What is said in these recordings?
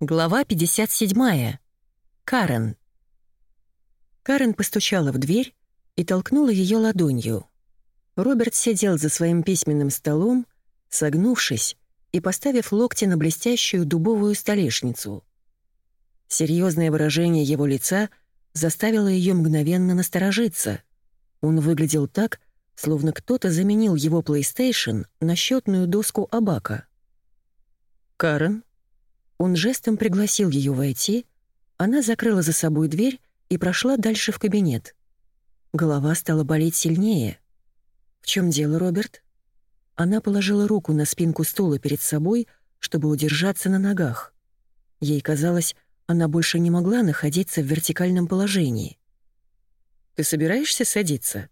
Глава 57. Карен. Карен постучала в дверь и толкнула ее ладонью. Роберт сидел за своим письменным столом, согнувшись и поставив локти на блестящую дубовую столешницу. Серьезное выражение его лица заставило ее мгновенно насторожиться. Он выглядел так, словно кто-то заменил его PlayStation на счетную доску Абака. «Карен?» Он жестом пригласил ее войти, она закрыла за собой дверь и прошла дальше в кабинет. Голова стала болеть сильнее. «В чем дело, Роберт?» Она положила руку на спинку стула перед собой, чтобы удержаться на ногах. Ей казалось, она больше не могла находиться в вертикальном положении. «Ты собираешься садиться?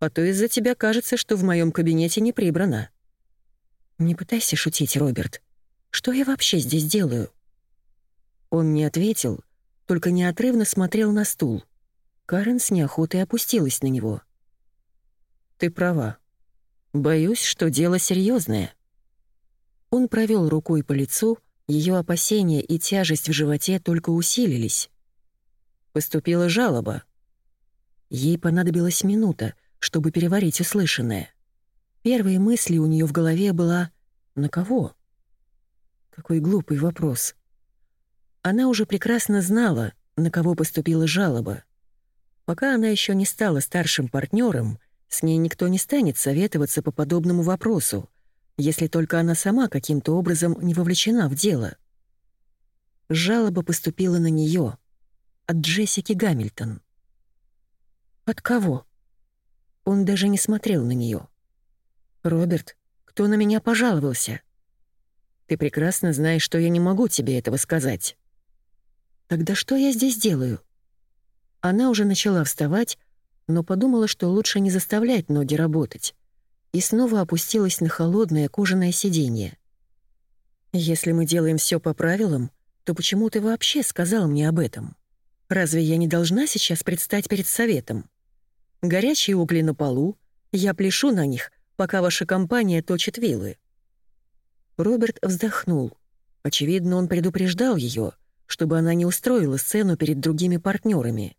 А то из-за тебя кажется, что в моем кабинете не прибрано». «Не пытайся шутить, Роберт. Что я вообще здесь делаю?» Он не ответил, только неотрывно смотрел на стул. Карен с неохотой опустилась на него. «Ты права. Боюсь, что дело серьезное. Он провел рукой по лицу, ее опасения и тяжесть в животе только усилились. Поступила жалоба. Ей понадобилась минута, чтобы переварить услышанное. Первой мысли у нее в голове была «На кого?». Какой глупый вопрос. Она уже прекрасно знала, на кого поступила жалоба. Пока она еще не стала старшим партнером, с ней никто не станет советоваться по подобному вопросу, если только она сама каким-то образом не вовлечена в дело. Жалоба поступила на нее от Джессики Гамильтон. От кого? Он даже не смотрел на нее. Роберт, кто на меня пожаловался? Ты прекрасно знаешь, что я не могу тебе этого сказать. Тогда что я здесь делаю? Она уже начала вставать, но подумала, что лучше не заставлять ноги работать, и снова опустилась на холодное кожаное сиденье. «Если мы делаем все по правилам, то почему ты вообще сказал мне об этом? Разве я не должна сейчас предстать перед советом? Горячие угли на полу, я пляшу на них, пока ваша компания точит вилы. Роберт вздохнул. Очевидно, он предупреждал ее, чтобы она не устроила сцену перед другими партнерами.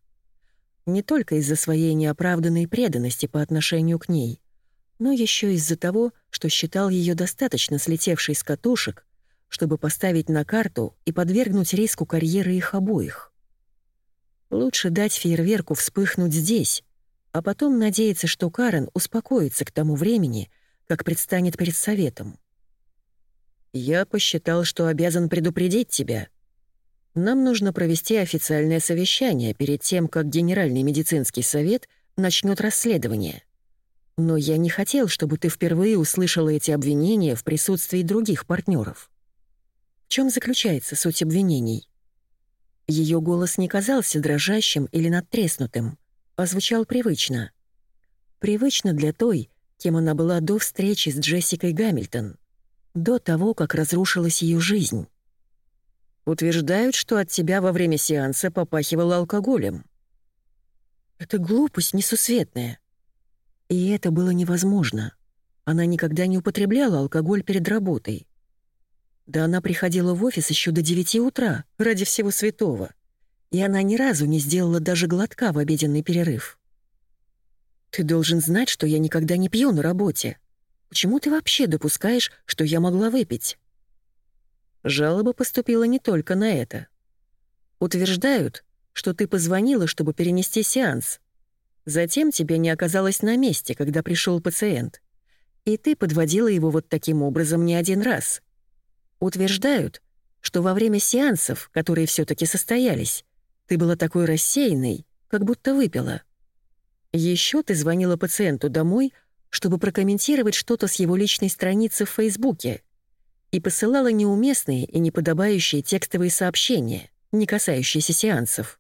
Не только из-за своей неоправданной преданности по отношению к ней, но еще из-за того, что считал ее достаточно слетевшей с катушек, чтобы поставить на карту и подвергнуть риску карьеры их обоих. Лучше дать фейерверку вспыхнуть здесь, а потом надеяться, что Карен успокоится к тому времени, как предстанет перед советом. Я посчитал, что обязан предупредить тебя. Нам нужно провести официальное совещание перед тем, как Генеральный медицинский совет начнет расследование. Но я не хотел, чтобы ты впервые услышала эти обвинения в присутствии других партнеров. В чем заключается суть обвинений? Ее голос не казался дрожащим или надтреснутым, а звучал привычно. Привычно для той, кем она была до встречи с Джессикой Гамильтон до того, как разрушилась ее жизнь. Утверждают, что от тебя во время сеанса попахивало алкоголем. Это глупость несусветная. И это было невозможно. Она никогда не употребляла алкоголь перед работой. Да она приходила в офис еще до 9 утра, ради всего святого. И она ни разу не сделала даже глотка в обеденный перерыв. Ты должен знать, что я никогда не пью на работе. Почему ты вообще допускаешь, что я могла выпить?» Жалоба поступила не только на это. Утверждают, что ты позвонила, чтобы перенести сеанс. Затем тебя не оказалось на месте, когда пришел пациент. И ты подводила его вот таким образом не один раз. Утверждают, что во время сеансов, которые все таки состоялись, ты была такой рассеянной, как будто выпила. Еще ты звонила пациенту домой, чтобы прокомментировать что-то с его личной страницы в Фейсбуке и посылала неуместные и неподобающие текстовые сообщения, не касающиеся сеансов.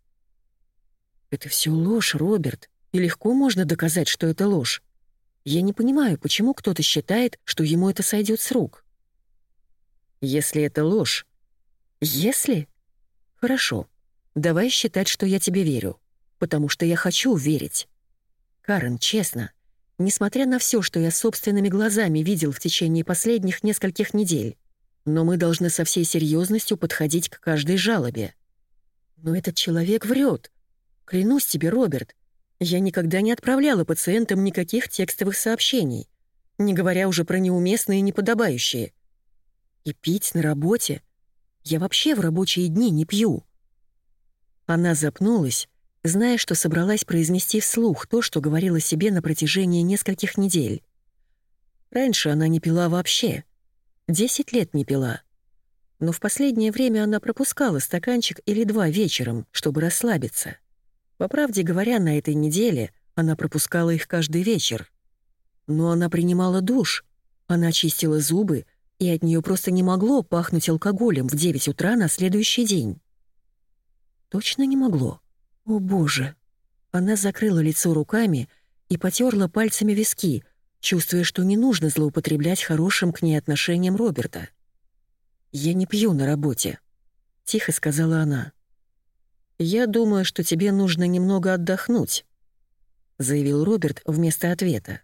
«Это все ложь, Роберт, и легко можно доказать, что это ложь. Я не понимаю, почему кто-то считает, что ему это сойдет с рук». «Если это ложь...» «Если?» «Хорошо. Давай считать, что я тебе верю, потому что я хочу верить. Карен, честно, Несмотря на все, что я собственными глазами видел в течение последних нескольких недель, Но мы должны со всей серьезностью подходить к каждой жалобе. Но этот человек врет. Клянусь тебе, Роберт, я никогда не отправляла пациентам никаких текстовых сообщений, не говоря уже про неуместные и неподобающие. И пить на работе? Я вообще в рабочие дни не пью. Она запнулась, зная, что собралась произнести вслух то, что говорила себе на протяжении нескольких недель. Раньше она не пила вообще. Десять лет не пила. Но в последнее время она пропускала стаканчик или два вечером, чтобы расслабиться. По правде говоря, на этой неделе она пропускала их каждый вечер. Но она принимала душ, она чистила зубы, и от нее просто не могло пахнуть алкоголем в 9 утра на следующий день. Точно не могло. О боже. Она закрыла лицо руками и потерла пальцами виски, чувствуя, что не нужно злоупотреблять хорошим к ней отношением Роберта. «Я не пью на работе», — тихо сказала она. «Я думаю, что тебе нужно немного отдохнуть», — заявил Роберт вместо ответа.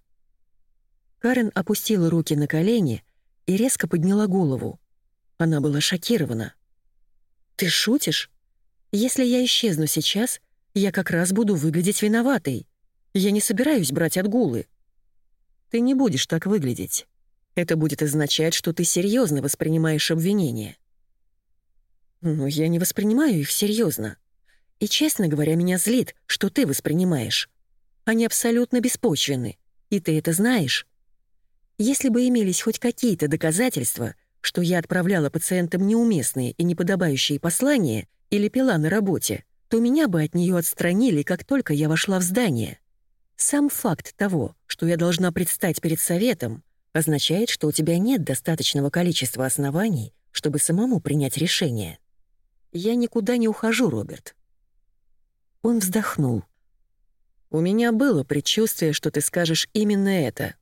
Карен опустила руки на колени и резко подняла голову. Она была шокирована. «Ты шутишь? Если я исчезну сейчас, я как раз буду выглядеть виноватой. Я не собираюсь брать отгулы». Ты не будешь так выглядеть. Это будет означать, что ты серьезно воспринимаешь обвинения. Но я не воспринимаю их серьезно. И, честно говоря, меня злит, что ты воспринимаешь. Они абсолютно беспочвенны, и ты это знаешь. Если бы имелись хоть какие-то доказательства, что я отправляла пациентам неуместные и неподобающие послания или пила на работе, то меня бы от нее отстранили, как только я вошла в здание. Сам факт того, что я должна предстать перед советом, означает, что у тебя нет достаточного количества оснований, чтобы самому принять решение. Я никуда не ухожу, Роберт. Он вздохнул. У меня было предчувствие, что ты скажешь именно это.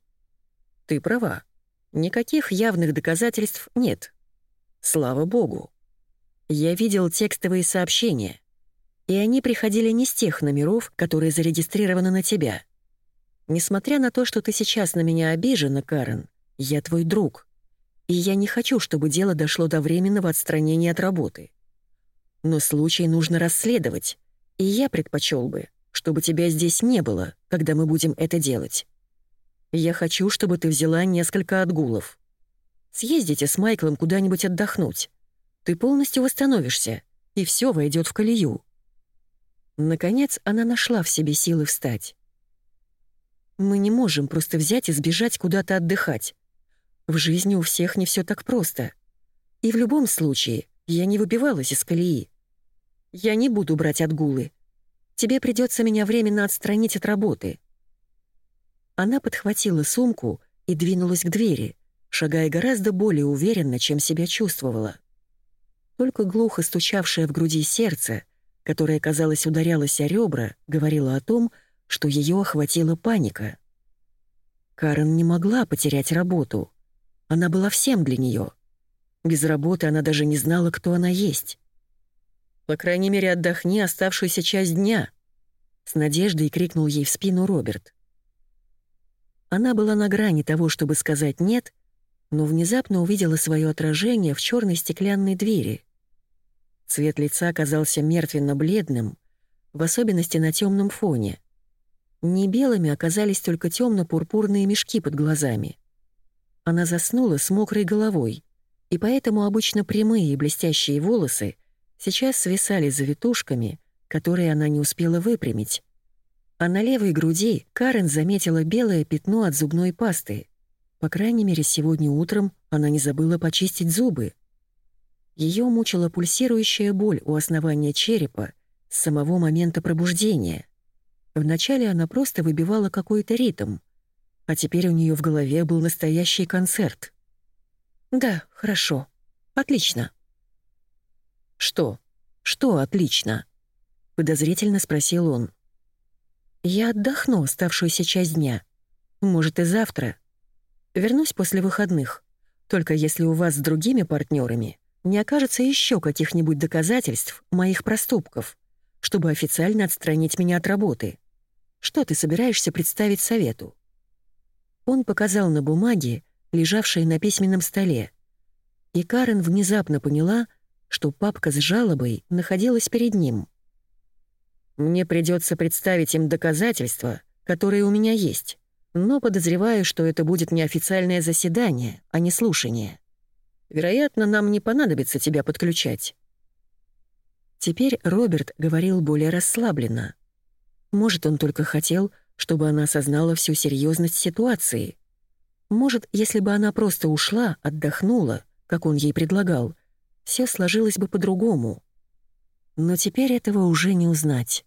Ты права. Никаких явных доказательств нет. Слава богу. Я видел текстовые сообщения, и они приходили не с тех номеров, которые зарегистрированы на тебя. Несмотря на то, что ты сейчас на меня обижена, Карен, я твой друг. И я не хочу, чтобы дело дошло до временного отстранения от работы. Но случай нужно расследовать, и я предпочел бы, чтобы тебя здесь не было, когда мы будем это делать. Я хочу, чтобы ты взяла несколько отгулов. Съездите с Майклом куда-нибудь отдохнуть. Ты полностью восстановишься, и все войдет в колею. Наконец она нашла в себе силы встать. Мы не можем просто взять и сбежать куда-то отдыхать. В жизни у всех не все так просто. И в любом случае я не выбивалась из колеи. Я не буду брать отгулы. Тебе придется меня временно отстранить от работы». Она подхватила сумку и двинулась к двери, шагая гораздо более уверенно, чем себя чувствовала. Только глухо стучавшее в груди сердце, которое, казалось, ударялось о ребра, говорило о том, что ее охватила паника. Карен не могла потерять работу. Она была всем для нее. Без работы она даже не знала, кто она есть. «По крайней мере, отдохни оставшуюся часть дня», — с надеждой крикнул ей в спину Роберт. Она была на грани того, чтобы сказать «нет», но внезапно увидела свое отражение в черной стеклянной двери. Цвет лица казался мертвенно-бледным, в особенности на темном фоне — не белыми оказались только темно-пурпурные мешки под глазами. Она заснула с мокрой головой, и поэтому обычно прямые и блестящие волосы сейчас свисали завитушками, которые она не успела выпрямить. А на левой груди Карен заметила белое пятно от зубной пасты. По крайней мере, сегодня утром она не забыла почистить зубы. Ее мучила пульсирующая боль у основания черепа с самого момента пробуждения. Вначале она просто выбивала какой-то ритм, а теперь у нее в голове был настоящий концерт. «Да, хорошо. Отлично». «Что? Что отлично?» — подозрительно спросил он. «Я отдохну оставшуюся часть дня. Может, и завтра. Вернусь после выходных. Только если у вас с другими партнерами не окажется еще каких-нибудь доказательств моих проступков, чтобы официально отстранить меня от работы. Что ты собираешься представить совету?» Он показал на бумаге, лежавшей на письменном столе. и Карен внезапно поняла, что папка с жалобой находилась перед ним. «Мне придется представить им доказательства, которые у меня есть, но подозреваю, что это будет неофициальное заседание, а не слушание. Вероятно, нам не понадобится тебя подключать». Теперь Роберт говорил более расслабленно. Может, он только хотел, чтобы она осознала всю серьезность ситуации. Может, если бы она просто ушла, отдохнула, как он ей предлагал, все сложилось бы по-другому. Но теперь этого уже не узнать.